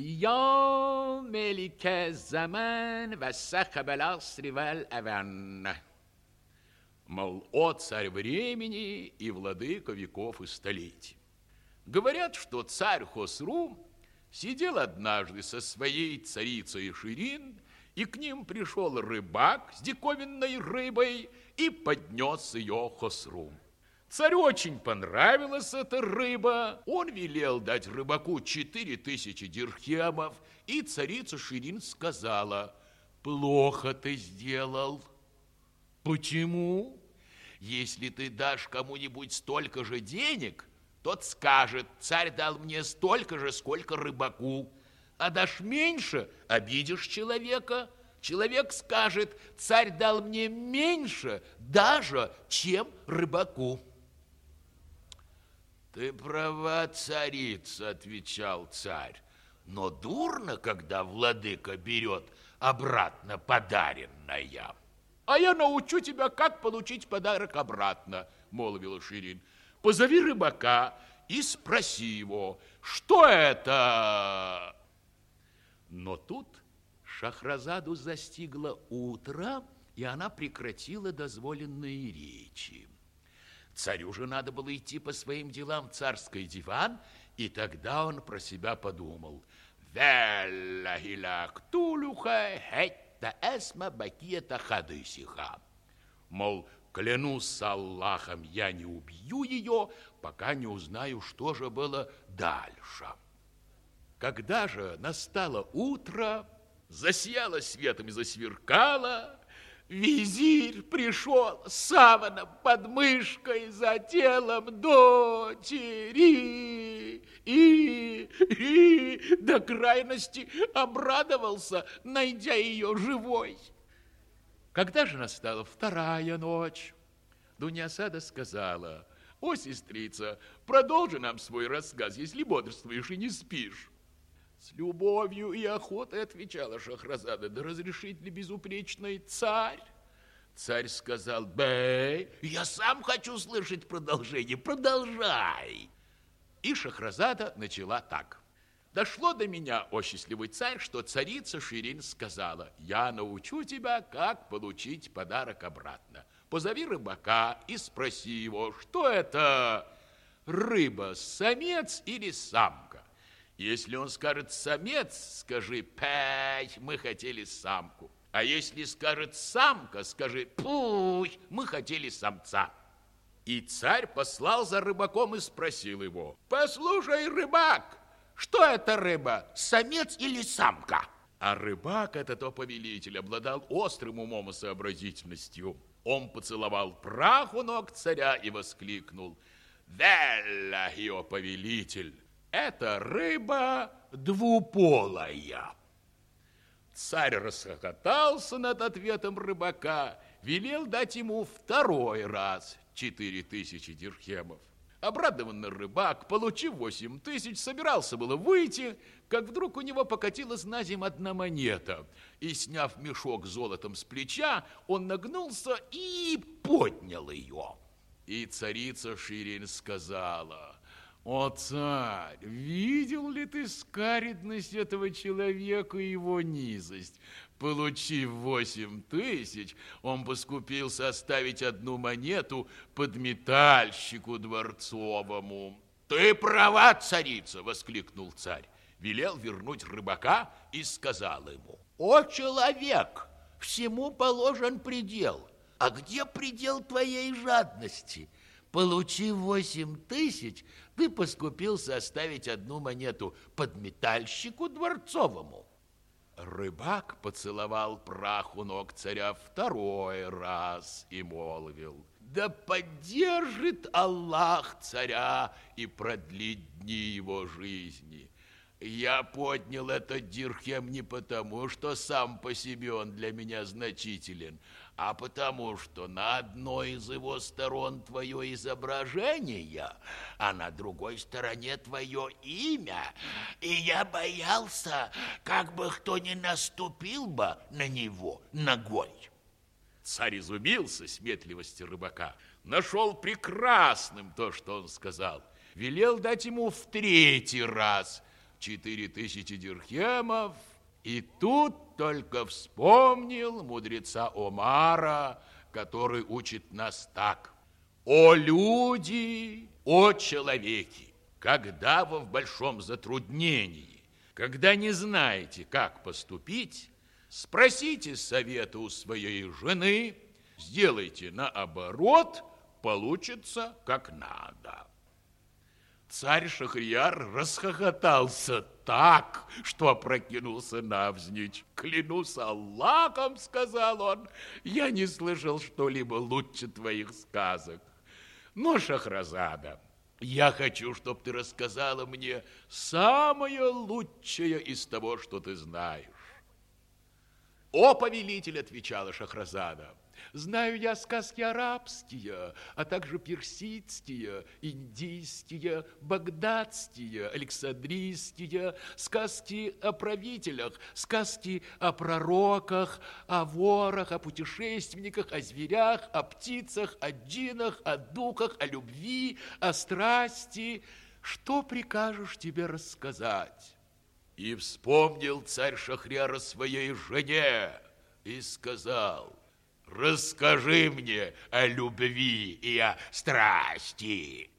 یا ملک زمن و сахабала сриваль аван. Мол, о царь времени и владыка веков и столетий. Говорят, что царь Хосру сидел однажды со своей царицей Ширин, и к ним пришел рыбак с диковинной рыбой и поднес ее Хосру. Царю очень понравилась эта рыба. Он велел дать рыбаку четыре тысячи дирхемов, и царица Ширин сказала, плохо ты сделал. Почему? Если ты дашь кому-нибудь столько же денег, тот скажет, царь дал мне столько же, сколько рыбаку. А дашь меньше, обидишь человека. Человек скажет, царь дал мне меньше даже, чем рыбаку. Ты права, царица, отвечал царь. Но дурно, когда владыка берет обратно подаренное. А я научу тебя, как получить подарок обратно, молвила Ширин. Позови рыбака и спроси его, что это? Но тут Шахразаду застигло утро, и она прекратила дозволенные речи. Царю же надо было идти по своим делам в царский диван, и тогда он про себя подумал. Мол, клянусь Аллахом, я не убью ее, пока не узнаю, что же было дальше. Когда же настало утро, засияло светом и засверкало, Визирь пришел с саваном под мышкой за телом дочери и, и до крайности обрадовался, найдя ее живой. Когда же настала вторая ночь, Дунясада сказала, «О, сестрица, продолжи нам свой рассказ, если бодрствуешь и не спишь». С любовью и охотой отвечала Шахразада, да разрешит ли безупречный царь? Царь сказал, Бэй, я сам хочу слышать продолжение, продолжай. И Шахразада начала так. Дошло до меня, о счастливый царь, что царица Ширин сказала, я научу тебя, как получить подарок обратно. Позови рыбака и спроси его, что это, рыба, самец или самка? Если он скажет самец, скажи пять, мы хотели самку. А если скажет самка, скажи пусть, мы хотели самца. И царь послал за рыбаком и спросил его, послушай, рыбак, что это рыба, самец или самка? А рыбак, этот о повелитель, обладал острым умом и сообразительностью. Он поцеловал прах у ног царя и воскликнул, «Велла, о повелитель, это рыба двуполая. Царь расхохотался над ответом рыбака, велел дать ему второй раз четыре тысячи дирхемов. Обрадованный рыбак, получив восемь тысяч, собирался было выйти, как вдруг у него покатилась на землю одна монета. И, сняв мешок золотом с плеча, он нагнулся и поднял ее. И царица Ширин сказала, о, царь, видел ли ты скаридность этого человека и его низость? Получив восемь тысяч, он поскупился оставить одну монету подметальщику дворцовому. Ты права, царица, воскликнул царь. Велел вернуть рыбака и сказал ему, О, человек, всему положен предел. А где предел твоей жадности? Получив восемь тысяч, ты поскупился оставить одну монету подметальщику дворцовому. Рыбак поцеловал праху ног царя второй раз и молвил, да поддержит Аллах царя и продлит дни его жизни. Я поднял этот дирхем не потому, что сам по себе он для меня значителен, а потому что на одной из его сторон твое изображение, а на другой стороне твое имя. И я боялся, как бы кто ни наступил бы на него ногой. Царь изумился сметливости рыбака, нашел прекрасным то, что он сказал, велел дать ему в третий раз четыре тысячи дирхемов, и тут только вспомнил мудреца Омара, который учит нас так. О люди, о человеки, когда вы в большом затруднении, когда не знаете, как поступить, спросите совета у своей жены, сделайте наоборот, получится как надо. Царь Шахрияр расхохотался так, что опрокинулся навзничь. «Клянусь Аллахом, — сказал он, — я не слышал что-либо лучше твоих сказок. Но, Шахразада, я хочу, чтобы ты рассказала мне самое лучшее из того, что ты знаешь». «О, повелитель!» — отвечала Шахразада. Знаю я сказки арабские, а также персидские, индийские, багдадские, александрийские, сказки о правителях, сказки о пророках, о ворах, о путешественниках, о зверях, о птицах, о джинах, о духах, о любви, о страсти. Что прикажешь тебе рассказать? И вспомнил царь Шахряр о своей жене и сказал – Расскажи мне о любви и о страсти.